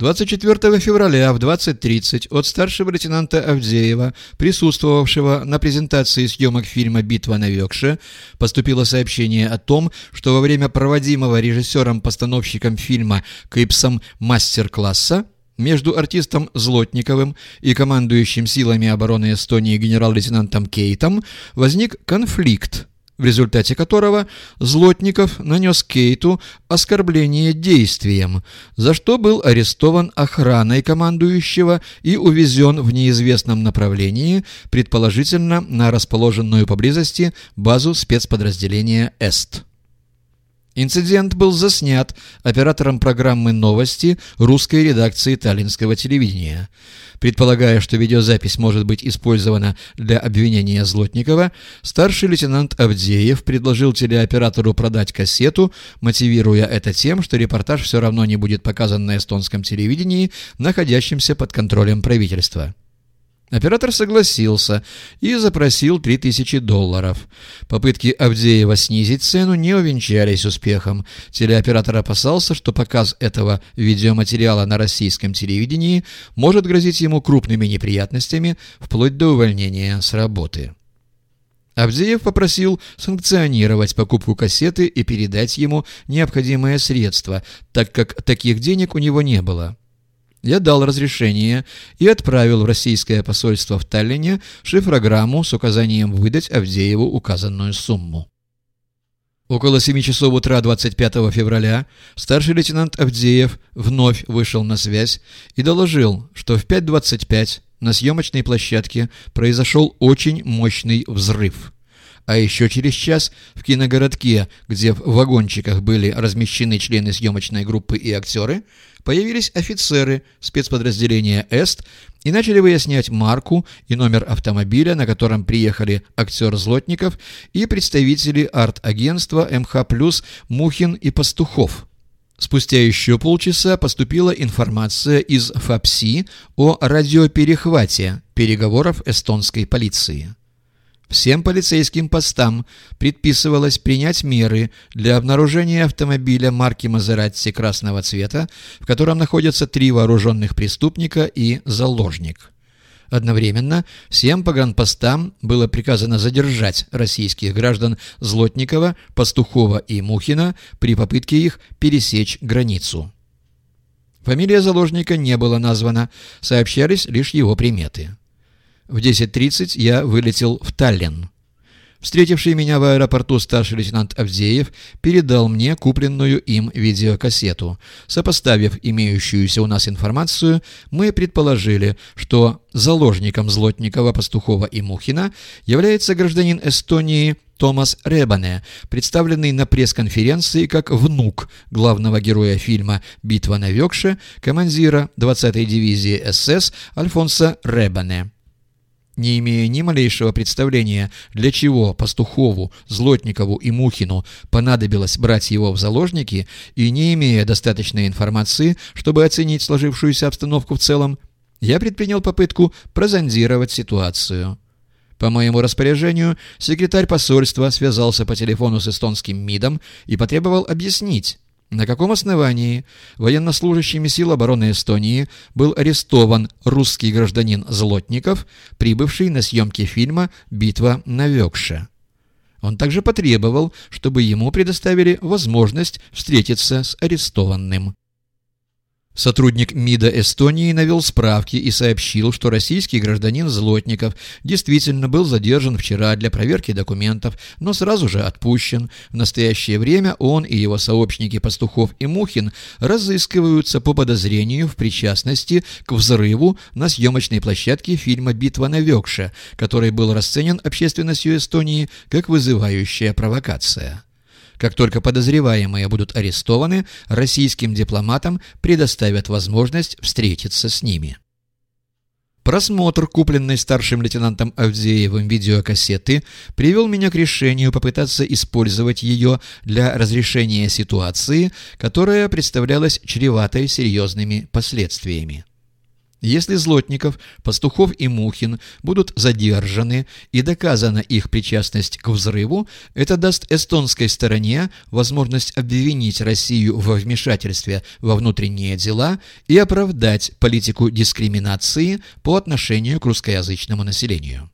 24 февраля в 20.30 от старшего лейтенанта Авдеева, присутствовавшего на презентации съемок фильма «Битва на Векше», поступило сообщение о том, что во время проводимого режиссером-постановщиком фильма «Кипсом» мастер-класса между артистом Злотниковым и командующим силами обороны Эстонии генерал-лейтенантом Кейтом возник конфликт, в результате которого Злотников нанес Кейту оскорбление действием, за что был арестован охраной командующего и увезен в неизвестном направлении, предположительно на расположенную поблизости базу спецподразделения «Эст». Инцидент был заснят оператором программы «Новости» русской редакции таллинского телевидения. Предполагая, что видеозапись может быть использована для обвинения Злотникова, старший лейтенант Авдеев предложил телеоператору продать кассету, мотивируя это тем, что репортаж все равно не будет показан на эстонском телевидении, находящемся под контролем правительства. Оператор согласился и запросил 3000 долларов. Попытки Авдеева снизить цену не увенчались успехом. Телеоператор опасался, что показ этого видеоматериала на российском телевидении может грозить ему крупными неприятностями вплоть до увольнения с работы. Авдеев попросил санкционировать покупку кассеты и передать ему необходимые средства, так как таких денег у него не было. Я дал разрешение и отправил в российское посольство в Таллине шифрограмму с указанием выдать Авдееву указанную сумму. Около 7 часов утра 25 февраля старший лейтенант Авдеев вновь вышел на связь и доложил, что в 5.25 на съемочной площадке произошел очень мощный взрыв. А еще через час в киногородке, где в вагончиках были размещены члены съемочной группы и актеры, появились офицеры спецподразделения «Эст» и начали выяснять марку и номер автомобиля, на котором приехали актер Злотников и представители арт-агентства МХ+, Мухин и Пастухов. Спустя еще полчаса поступила информация из ФАПСИ о радиоперехвате переговоров эстонской полиции. Всем полицейским постам предписывалось принять меры для обнаружения автомобиля марки Мазератти красного цвета, в котором находятся три вооруженных преступника и заложник. Одновременно всем погранпостам было приказано задержать российских граждан Злотникова, Пастухова и Мухина при попытке их пересечь границу. Фамилия заложника не была названа, сообщались лишь его приметы. В 10.30 я вылетел в Таллин. Встретивший меня в аэропорту старший лейтенант Авдеев передал мне купленную им видеокассету. Сопоставив имеющуюся у нас информацию, мы предположили, что заложником Злотникова, Пастухова и Мухина является гражданин Эстонии Томас Ребане, представленный на пресс-конференции как внук главного героя фильма «Битва на Векше» командира 20-й дивизии СС Альфонса Ребане не имея ни малейшего представления, для чего Пастухову, Злотникову и Мухину понадобилось брать его в заложники, и не имея достаточной информации, чтобы оценить сложившуюся обстановку в целом, я предпринял попытку прозондировать ситуацию. По моему распоряжению, секретарь посольства связался по телефону с эстонским МИДом и потребовал объяснить, на каком основании военнослужащими сил обороны Эстонии был арестован русский гражданин Злотников, прибывший на съемки фильма «Битва на Векше»? Он также потребовал, чтобы ему предоставили возможность встретиться с арестованным. Сотрудник МИДа Эстонии навел справки и сообщил, что российский гражданин Злотников действительно был задержан вчера для проверки документов, но сразу же отпущен. В настоящее время он и его сообщники Пастухов и Мухин разыскиваются по подозрению в причастности к взрыву на съемочной площадке фильма «Битва на Векше», который был расценен общественностью Эстонии как вызывающая провокация. Как только подозреваемые будут арестованы, российским дипломатам предоставят возможность встретиться с ними. Просмотр купленной старшим лейтенантом Авдеевым видеокассеты привел меня к решению попытаться использовать ее для разрешения ситуации, которая представлялась чреватой серьезными последствиями. Если Злотников, Пастухов и Мухин будут задержаны и доказана их причастность к взрыву, это даст эстонской стороне возможность обвинить Россию во вмешательстве во внутренние дела и оправдать политику дискриминации по отношению к русскоязычному населению.